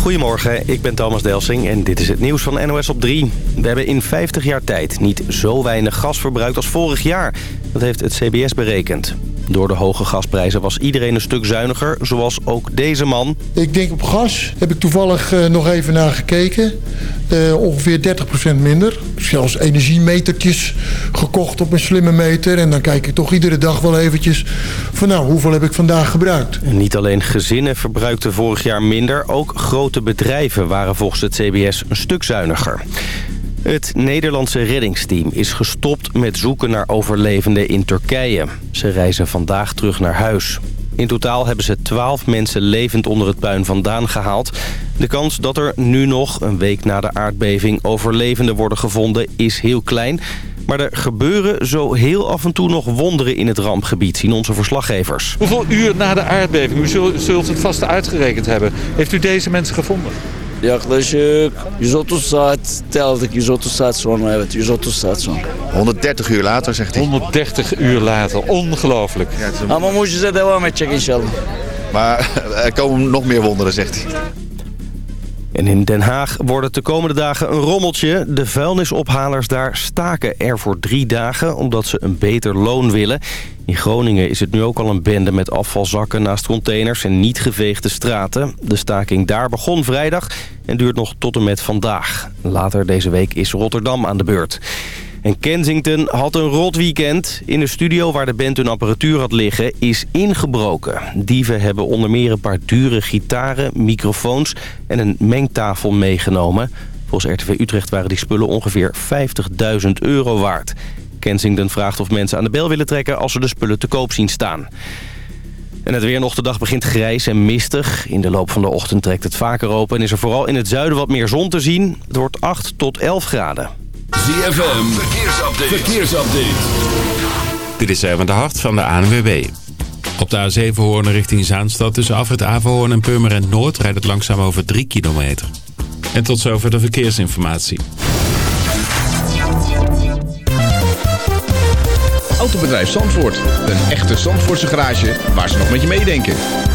Goedemorgen, ik ben Thomas Delsing en dit is het nieuws van NOS op 3. We hebben in 50 jaar tijd niet zo weinig gas verbruikt als vorig jaar. Dat heeft het CBS berekend. Door de hoge gasprijzen was iedereen een stuk zuiniger, zoals ook deze man. Ik denk op gas, heb ik toevallig uh, nog even naar gekeken. Uh, ongeveer 30% minder. Zelfs energiemetertjes gekocht op een slimme meter. En dan kijk ik toch iedere dag wel eventjes van nou, hoeveel heb ik vandaag gebruikt. En niet alleen gezinnen verbruikten vorig jaar minder, ook grote bedrijven waren volgens het CBS een stuk zuiniger. Het Nederlandse reddingsteam is gestopt met zoeken naar overlevenden in Turkije. Ze reizen vandaag terug naar huis. In totaal hebben ze twaalf mensen levend onder het puin vandaan gehaald. De kans dat er nu nog, een week na de aardbeving, overlevenden worden gevonden is heel klein. Maar er gebeuren zo heel af en toe nog wonderen in het rampgebied, zien onze verslaggevers. Hoeveel uur na de aardbeving, u zult het vast uitgerekend hebben, heeft u deze mensen gevonden? Yaklaşık 130 saat teldik. 130 saat sonra evet 130 saat sonra. 130 uur later zegt hij. 130 uur later, ongelooflijk. Ja, Ama mucize devam edecek inşallah. Maar er komen nog meer wonderen zegt hij. En in Den Haag wordt het de komende dagen een rommeltje. De vuilnisophalers daar staken er voor drie dagen omdat ze een beter loon willen. In Groningen is het nu ook al een bende met afvalzakken naast containers en niet geveegde straten. De staking daar begon vrijdag en duurt nog tot en met vandaag. Later deze week is Rotterdam aan de beurt. En Kensington had een rot weekend. In de studio waar de band hun apparatuur had liggen is ingebroken. Dieven hebben onder meer een paar dure gitaren, microfoons en een mengtafel meegenomen. Volgens RTV Utrecht waren die spullen ongeveer 50.000 euro waard. Kensington vraagt of mensen aan de bel willen trekken als ze de spullen te koop zien staan. En het weer nog de dag begint grijs en mistig. In de loop van de ochtend trekt het vaker open en is er vooral in het zuiden wat meer zon te zien. Het wordt 8 tot 11 graden. ZFM, verkeersupdate. verkeersupdate. Dit is even de hart van de ANWB. Op de A7 Hoorn richting Zaanstad tussen Afrit Averhoorn en Purmerend Noord... rijdt het langzaam over 3 kilometer. En tot zover de verkeersinformatie. Autobedrijf Zandvoort. Een echte Zandvoortse garage waar ze nog met je meedenken.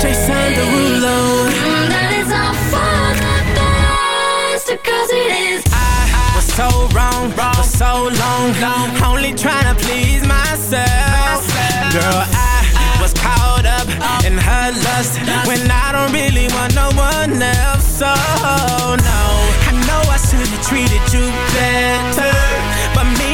Chasing the ruler. All for the best, cause it is. I was so wrong, wrong for so long, long. Only trying to please myself. Girl, I was caught up in her lust when I don't really want no one else. So no, I know I should have treated you better, but me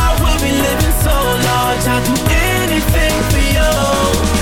much, I'll do anything for you.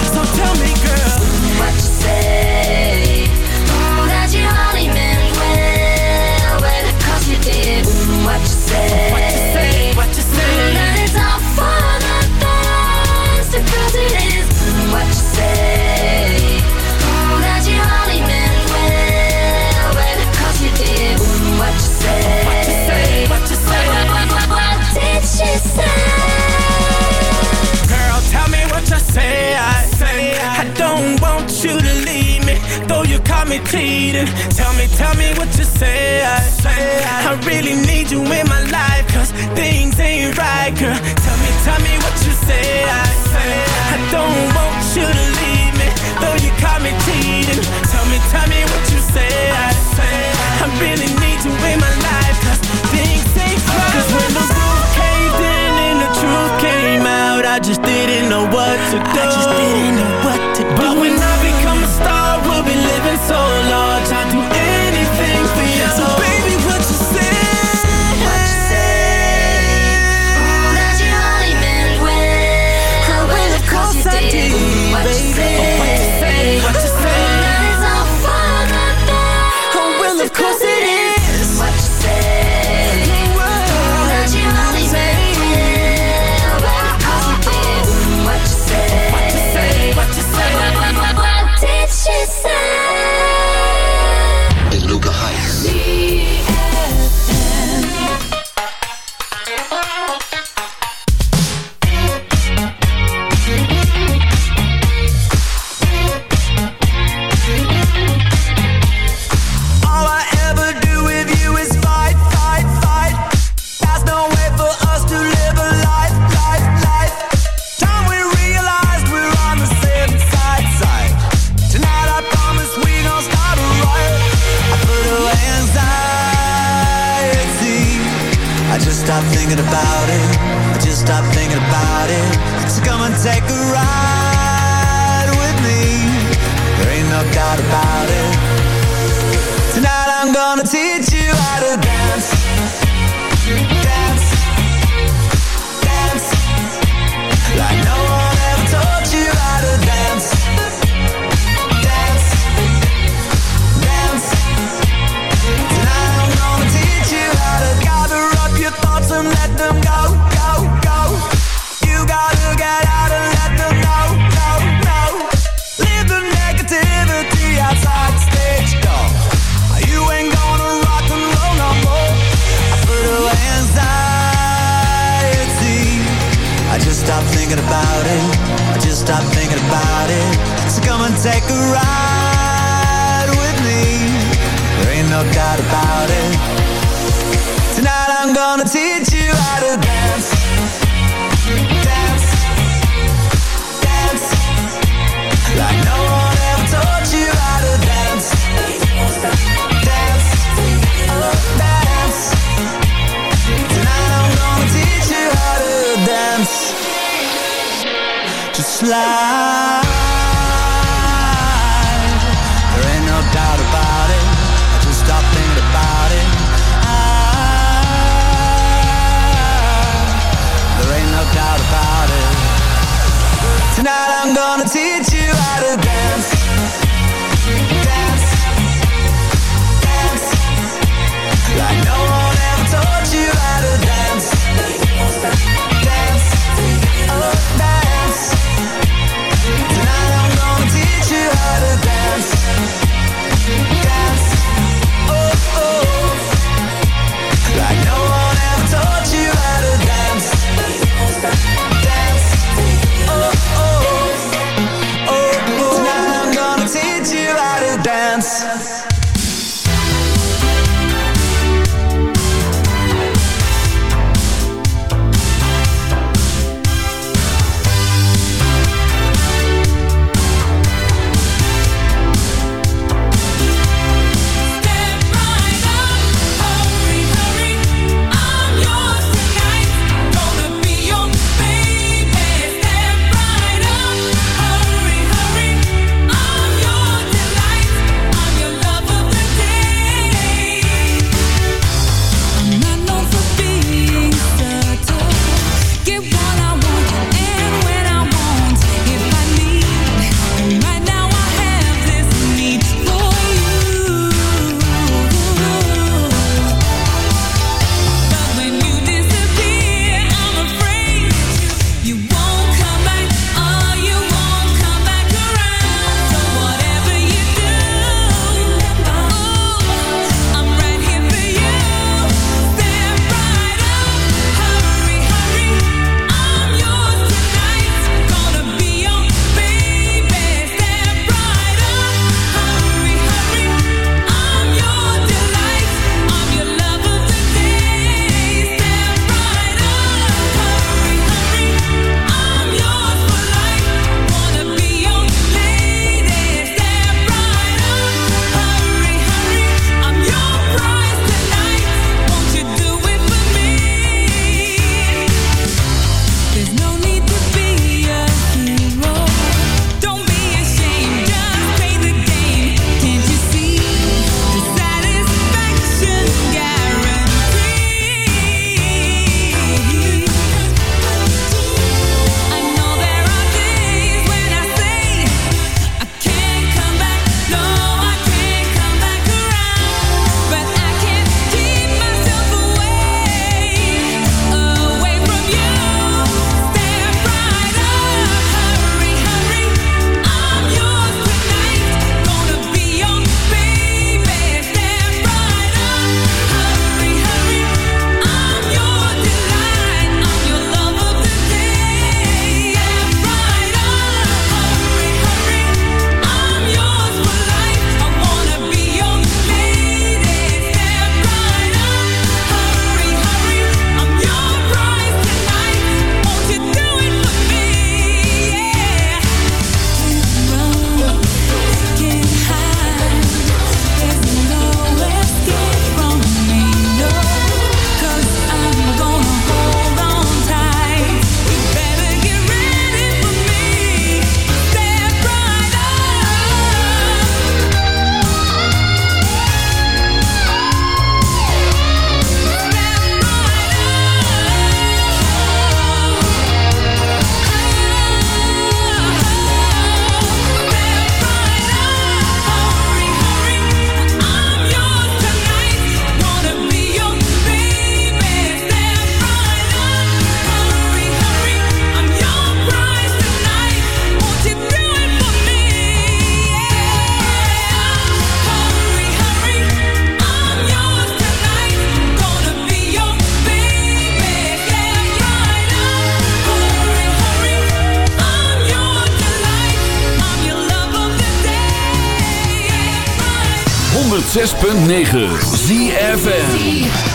106.9 ZFN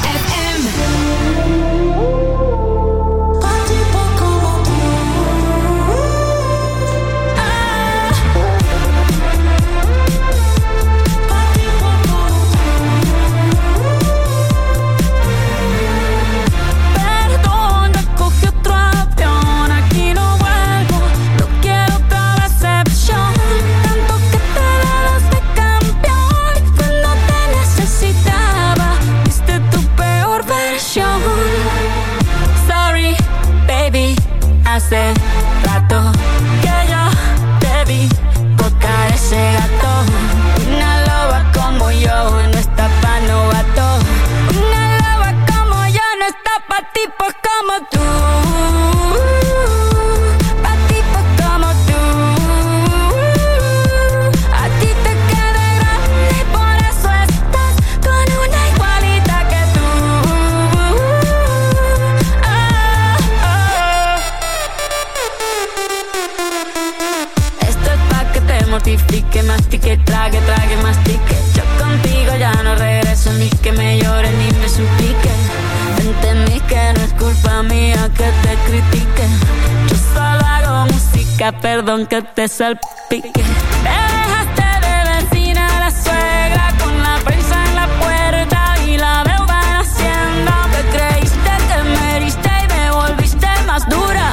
mía que te critique. Yo solo hago música, perdón que te salpique. Te dejaste de vecina la suegra con la prensa en la puerta y la deuda en Hacienda. Te creíste que me heriste y me volviste más dura.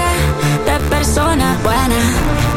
de persona buena.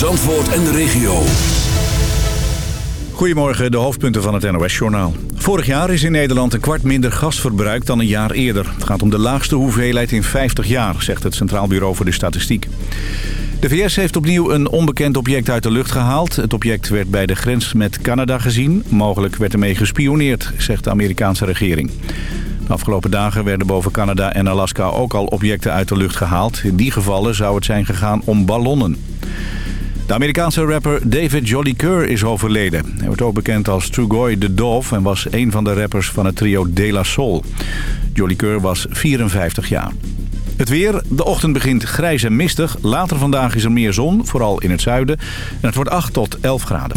Zandvoort en de regio. Goedemorgen, de hoofdpunten van het NOS-journaal. Vorig jaar is in Nederland een kwart minder gas verbruikt dan een jaar eerder. Het gaat om de laagste hoeveelheid in 50 jaar, zegt het Centraal Bureau voor de Statistiek. De VS heeft opnieuw een onbekend object uit de lucht gehaald. Het object werd bij de grens met Canada gezien. Mogelijk werd ermee gespioneerd, zegt de Amerikaanse regering. De afgelopen dagen werden boven Canada en Alaska ook al objecten uit de lucht gehaald. In die gevallen zou het zijn gegaan om ballonnen. De Amerikaanse rapper David Jolly Keur is overleden. Hij wordt ook bekend als Trugoy the Dove en was een van de rappers van het trio De La Soul. Jolly Keur was 54 jaar. Het weer. De ochtend begint grijs en mistig. Later vandaag is er meer zon, vooral in het zuiden. En het wordt 8 tot 11 graden.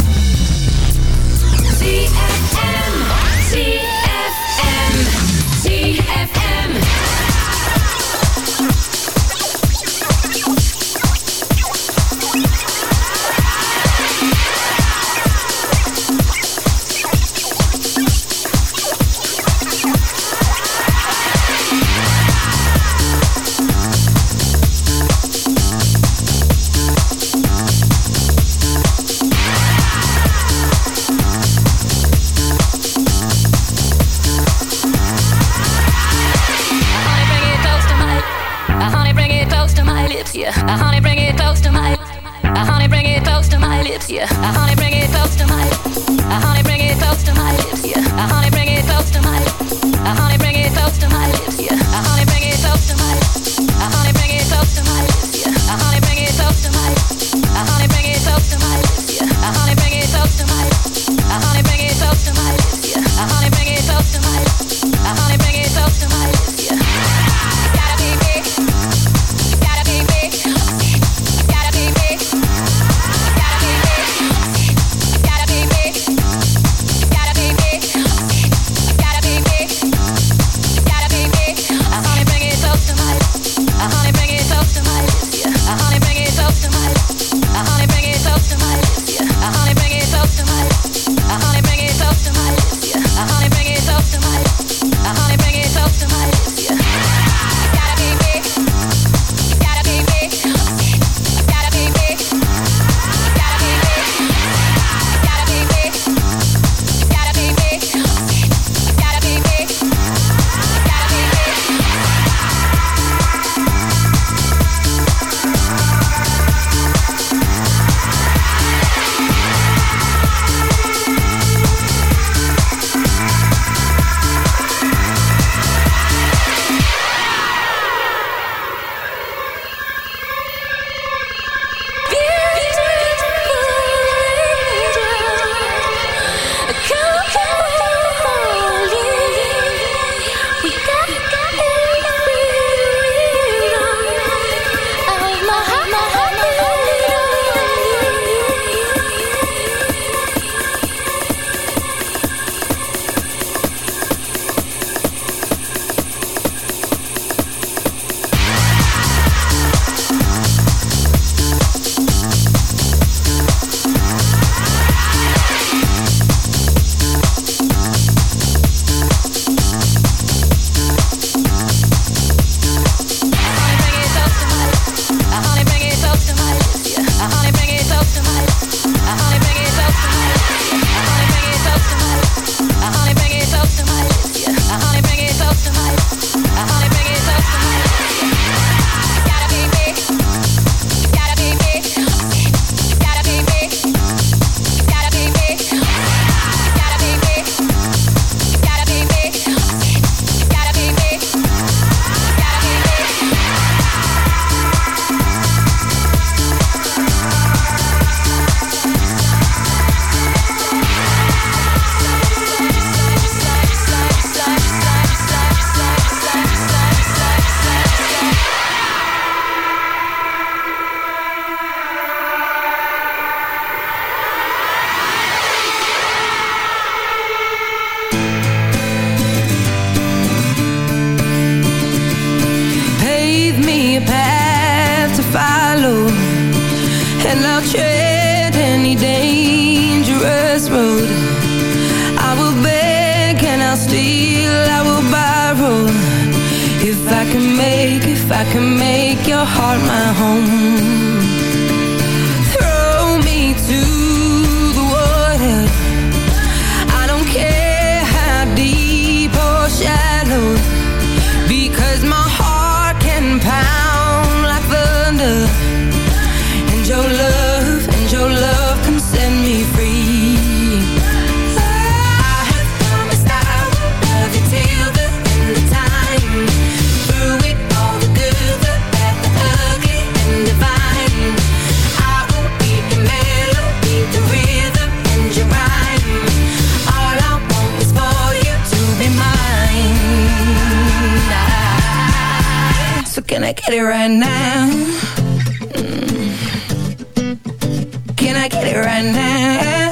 I get it right now? Mm. Can I get it right now?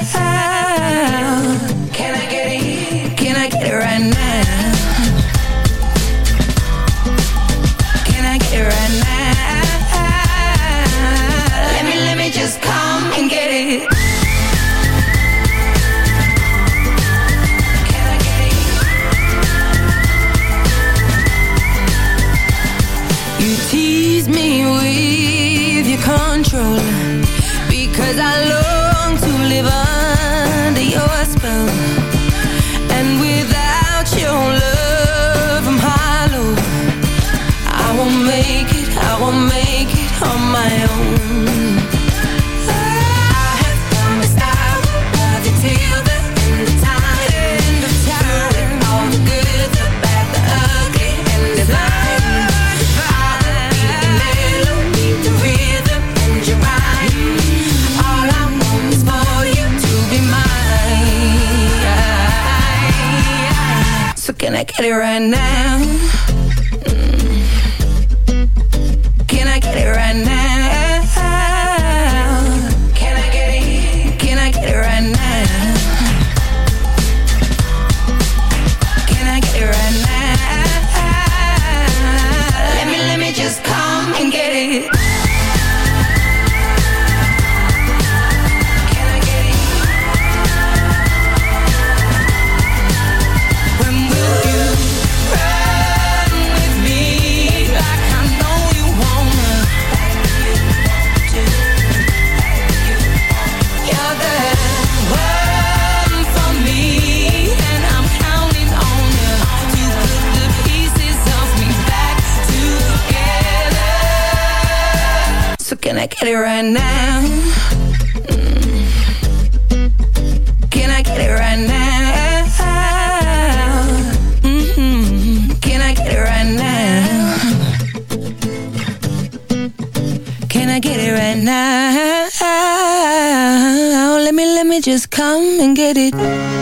And now get it.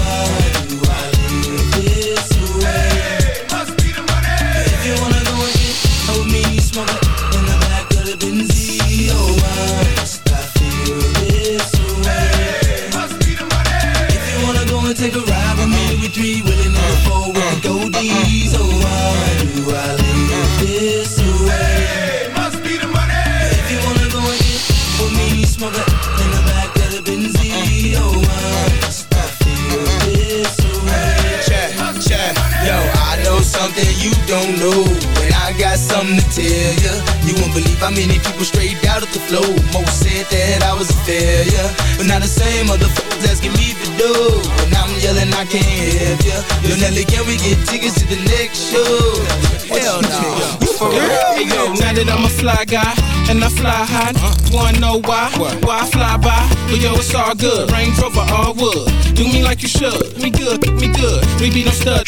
don't know. And I got something to tell ya. You won't believe how many people straight out of the flow. Most said that I was a failure. But now the same motherfuckers asking me to do. And I'm yelling, I can't help ya. Yo, Nelly, can we get tickets to the next show? Hell no. You for real? Hey, yo, now that I'm a fly guy and I fly high, wanna know why? Why I fly by? But yo, it's all good. Range Rover, all wood. Do me like you should. Me good, me good. We be no stud.